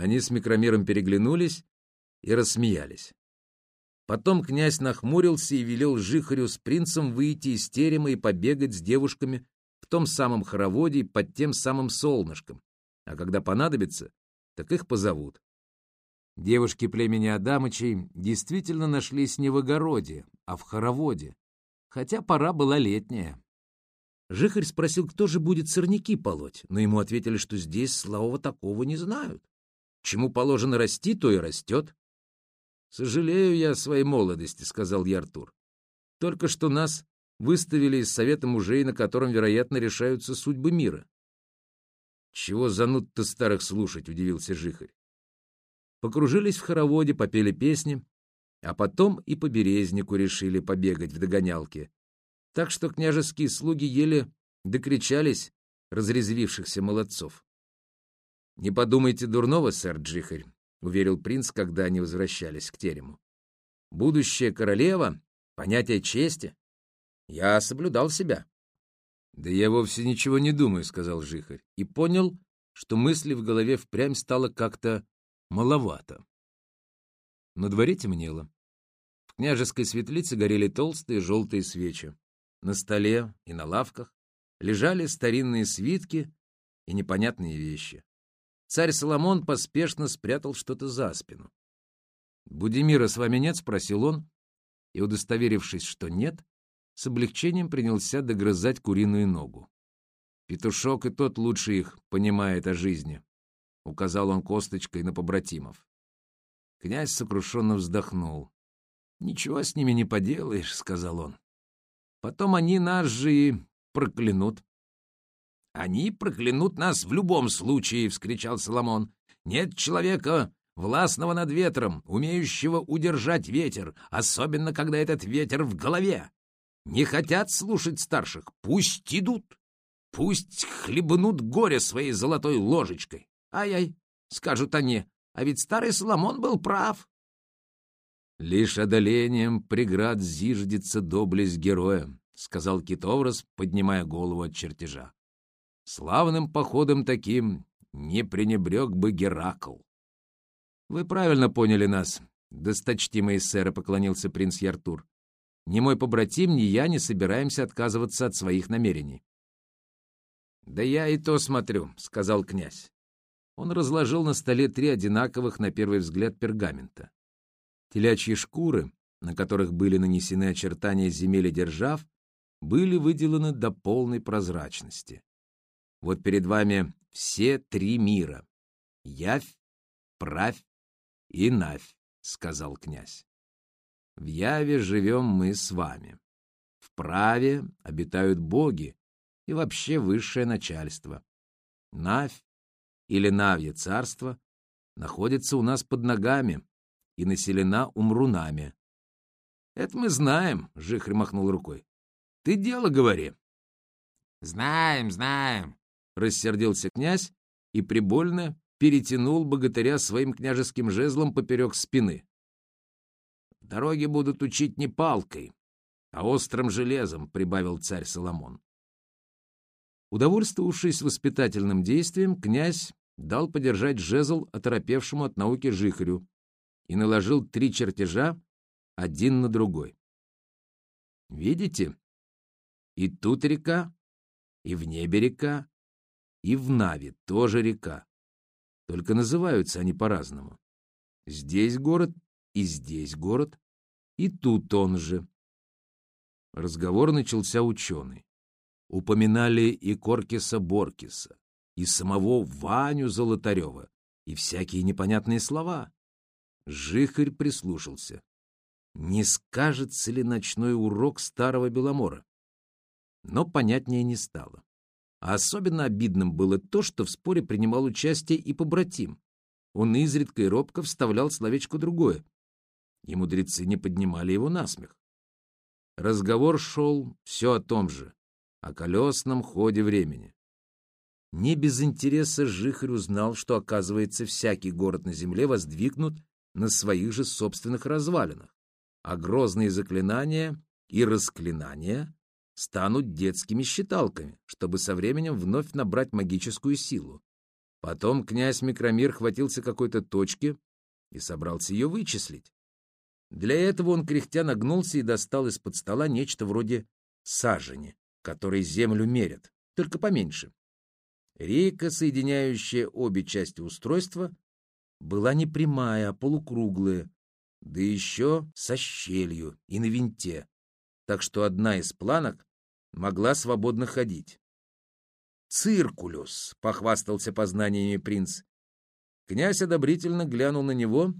Они с Микромиром переглянулись и рассмеялись. Потом князь нахмурился и велел Жихарю с принцем выйти из терема и побегать с девушками в том самом хороводе под тем самым солнышком, а когда понадобится, так их позовут. Девушки племени Адамычей действительно нашлись не в огороде, а в хороводе, хотя пора была летняя. Жихарь спросил, кто же будет сорняки полоть, но ему ответили, что здесь славого такого не знают. Чему положено расти, то и растет. «Сожалею я о своей молодости», — сказал я Артур. «Только что нас выставили из совета мужей, на котором, вероятно, решаются судьбы мира». «Чего зануд-то старых слушать?» — удивился Жихарь. Покружились в хороводе, попели песни, а потом и по березнику решили побегать в догонялке, так что княжеские слуги еле докричались разрезвившихся молодцов. «Не подумайте дурного, сэр Джихарь», — уверил принц, когда они возвращались к терему. «Будущая королева — понятие чести. Я соблюдал себя». «Да я вовсе ничего не думаю», — сказал Жихарь, и понял, что мысли в голове впрямь стало как-то маловато. На дворе темнело. В княжеской светлице горели толстые желтые свечи. На столе и на лавках лежали старинные свитки и непонятные вещи. Царь Соломон поспешно спрятал что-то за спину. «Будимира с вами нет?» — спросил он, и, удостоверившись, что нет, с облегчением принялся догрызать куриную ногу. Петушок и тот лучше их понимает о жизни, — указал он косточкой на побратимов. Князь сокрушенно вздохнул. «Ничего с ними не поделаешь», — сказал он. Потом они нас же и проклянут. — Они проклянут нас в любом случае, — вскричал Соломон. — Нет человека, властного над ветром, умеющего удержать ветер, особенно когда этот ветер в голове. Не хотят слушать старших, пусть идут, пусть хлебнут горе своей золотой ложечкой. Ай-ай, скажут они, а ведь старый Соломон был прав. Лишь одолением преград зиждется доблесть героя, — сказал Китоврос, поднимая голову от чертежа. Славным походом таким не пренебрег бы Геракл. — Вы правильно поняли нас, досточтимые сэры, — поклонился принц Яртур. Ни мой побратим, ни я не собираемся отказываться от своих намерений. — Да я и то смотрю, — сказал князь. Он разложил на столе три одинаковых, на первый взгляд, пергамента. Телячьи шкуры, на которых были нанесены очертания земель и держав, были выделаны до полной прозрачности. Вот перед вами все три мира — Явь, Правь и Навь, — сказал князь. В Яве живем мы с вами. В Праве обитают боги и вообще высшее начальство. Навь или Навье царство находится у нас под ногами, и населена умрунами. — Это мы знаем, — Жихрь махнул рукой. — Ты дело говори. — Знаем, знаем, — рассердился князь и прибольно перетянул богатыря своим княжеским жезлом поперек спины. — Дороги будут учить не палкой, а острым железом, — прибавил царь Соломон. Удовольствовавшись воспитательным действием, князь дал подержать жезл оторопевшему от науки жихарю, и наложил три чертежа один на другой. Видите? И тут река, и в небе река, и в Наве тоже река. Только называются они по-разному. Здесь город, и здесь город, и тут он же. Разговор начался ученый. Упоминали и Коркиса-Боркиса, и самого Ваню Золотарева, и всякие непонятные слова. Жихарь прислушался. Не скажется ли ночной урок старого Беломора? Но понятнее не стало. А особенно обидным было то, что в споре принимал участие и побратим. Он изредка и робко вставлял словечко другое. И мудрецы не поднимали его на смех. Разговор шел все о том же, о колесном ходе времени. Не без интереса Жихарь узнал, что, оказывается, всякий город на земле воздвигнут на своих же собственных развалинах, а грозные заклинания и расклинания станут детскими считалками, чтобы со временем вновь набрать магическую силу. Потом князь Микромир хватился какой-то точки и собрался ее вычислить. Для этого он кряхтя нагнулся и достал из-под стола нечто вроде сажени, которой землю мерят, только поменьше. Рейка, соединяющая обе части устройства, была не прямая, а полукруглая, да еще со щелью и на винте, так что одна из планок могла свободно ходить. «Циркулюс!» — похвастался познаниями принц. Князь одобрительно глянул на него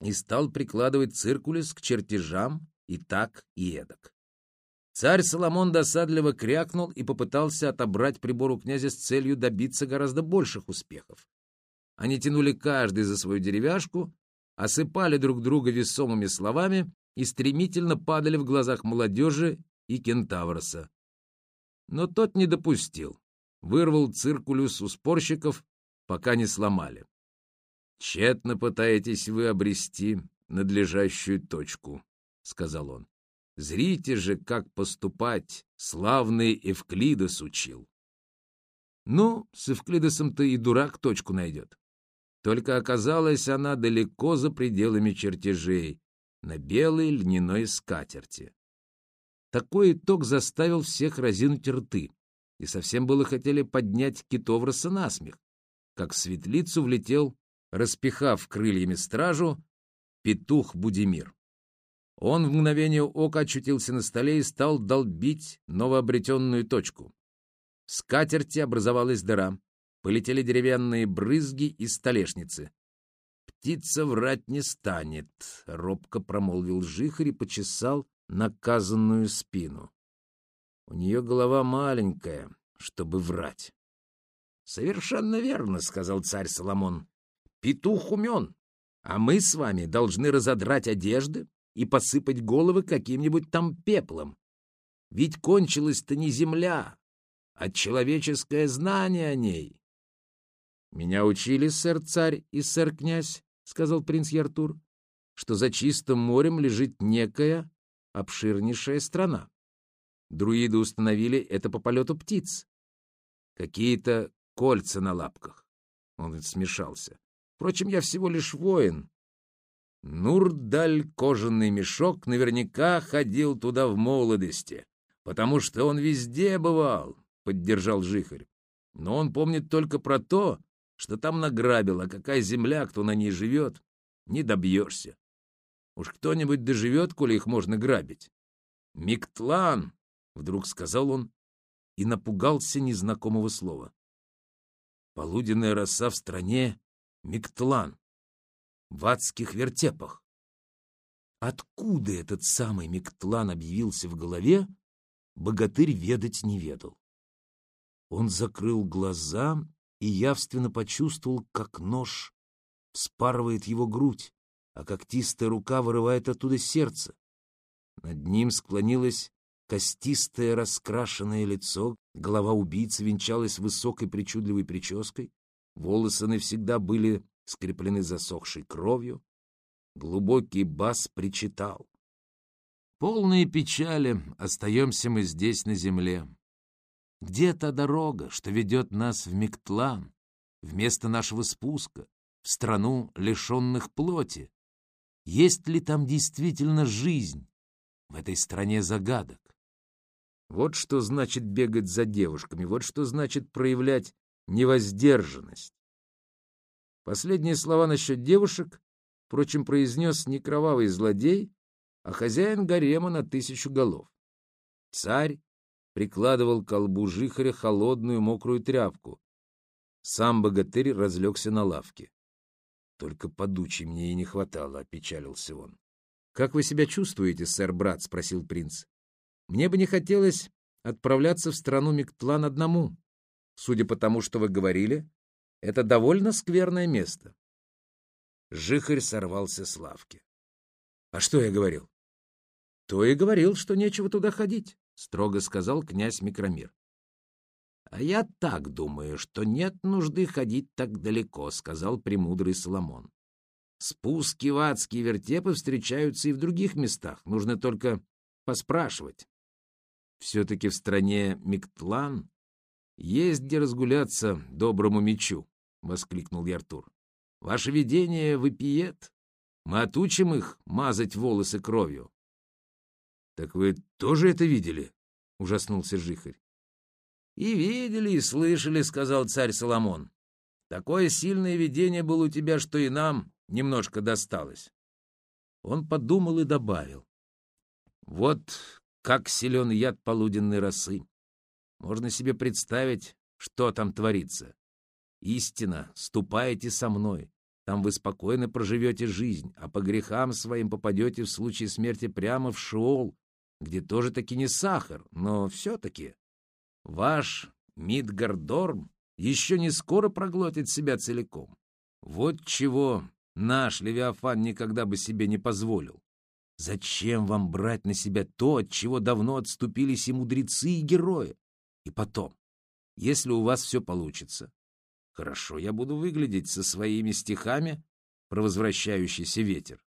и стал прикладывать циркулюс к чертежам и так, и эдак. Царь Соломон досадливо крякнул и попытался отобрать прибор у князя с целью добиться гораздо больших успехов. Они тянули каждый за свою деревяшку, осыпали друг друга весомыми словами и стремительно падали в глазах молодежи и кентавроса. Но тот не допустил, вырвал циркулюс у спорщиков, пока не сломали. «Тщетно пытаетесь вы обрести надлежащую точку», — сказал он. «Зрите же, как поступать славный Эвклидос учил». Ну, с Эвклидосом-то и дурак точку найдет. Только оказалась она далеко за пределами чертежей, на белой льняной скатерти. Такой итог заставил всех разинуть рты, и совсем было хотели поднять Китовроса на смех, как в светлицу влетел, распихав крыльями стражу, петух Будимир. Он в мгновение ока очутился на столе и стал долбить новообретенную точку. В скатерти образовалась дыра, Полетели деревянные брызги из столешницы. «Птица врать не станет», — робко промолвил жихарь и почесал наказанную спину. У нее голова маленькая, чтобы врать. «Совершенно верно», — сказал царь Соломон. «Петух умен, а мы с вами должны разодрать одежды и посыпать головы каким-нибудь там пеплом. Ведь кончилась-то не земля, а человеческое знание о ней. «Меня учили, сэр-царь и сэр-князь», — сказал принц Яртур, «что за чистым морем лежит некая обширнейшая страна. Друиды установили это по полету птиц. Какие-то кольца на лапках». Он смешался. «Впрочем, я всего лишь воин». Нурдаль, кожаный мешок, наверняка ходил туда в молодости, потому что он везде бывал, — поддержал Жихарь. Но он помнит только про то, что там награбил, а какая земля, кто на ней живет, не добьешься. Уж кто-нибудь доживет, коли их можно грабить. «Миктлан!» — вдруг сказал он и напугался незнакомого слова. Полуденная роса в стране — Миктлан, в адских вертепах. Откуда этот самый Миктлан объявился в голове, богатырь ведать не ведал. Он закрыл глаза и явственно почувствовал, как нож спарывает его грудь, а когтистая рука вырывает оттуда сердце. Над ним склонилось костистое раскрашенное лицо, голова убийцы венчалась высокой причудливой прической, волосы навсегда были скреплены засохшей кровью. Глубокий бас причитал. Полные печали остаемся мы здесь на земле. Где та дорога, что ведет нас в Миктлан, вместо нашего спуска, в страну лишенных плоти? Есть ли там действительно жизнь в этой стране загадок? Вот что значит бегать за девушками, вот что значит проявлять невоздержанность. Последние слова насчет девушек, впрочем, произнес не кровавый злодей, а хозяин гарема на тысячу голов. Царь прикладывал к колбу жихаря холодную мокрую тряпку. Сам богатырь разлегся на лавке. Только подучи мне и не хватало, — опечалился он. — Как вы себя чувствуете, сэр-брат? — спросил принц. — Мне бы не хотелось отправляться в страну Миктлан одному. Судя по тому, что вы говорили, это довольно скверное место. Жихарь сорвался с лавки. — А что я говорил? — То и говорил, что нечего туда ходить. — строго сказал князь Микромир. — А я так думаю, что нет нужды ходить так далеко, — сказал премудрый Соломон. Спуски в адские вертепы встречаются и в других местах, нужно только поспрашивать. Все-таки в стране Миктлан есть где разгуляться доброму мечу. — воскликнул Яртур. — Ваше видение выпиет. Мы отучим их мазать волосы кровью. — Так вы тоже это видели? — ужаснулся Жихарь. — И видели, и слышали, — сказал царь Соломон. Такое сильное видение было у тебя, что и нам немножко досталось. Он подумал и добавил. Вот как силен яд полуденной росы. Можно себе представить, что там творится. Истина, ступайте со мной. Там вы спокойно проживете жизнь, а по грехам своим попадете в случае смерти прямо в Шиол, где тоже таки не сахар, но все-таки. Ваш Мидгардорм еще не скоро проглотит себя целиком. Вот чего наш Левиафан никогда бы себе не позволил. Зачем вам брать на себя то, от чего давно отступились и мудрецы, и герои? И потом, если у вас все получится, хорошо я буду выглядеть со своими стихами про возвращающийся ветер.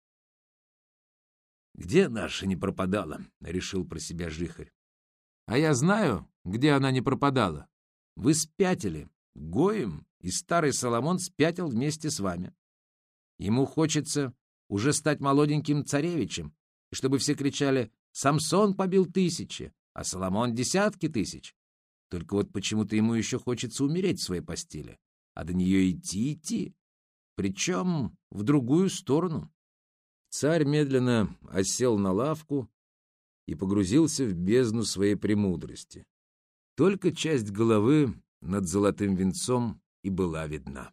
«Где наша не пропадала?» — решил про себя Жихарь. «А я знаю, где она не пропадала. Вы спятили. Гоем и старый Соломон спятил вместе с вами. Ему хочется уже стать молоденьким царевичем, и чтобы все кричали «Самсон побил тысячи, а Соломон — десятки тысяч». Только вот почему-то ему еще хочется умереть в своей постели, а до нее идти-идти, причем в другую сторону. Царь медленно осел на лавку и погрузился в бездну своей премудрости. Только часть головы над золотым венцом и была видна.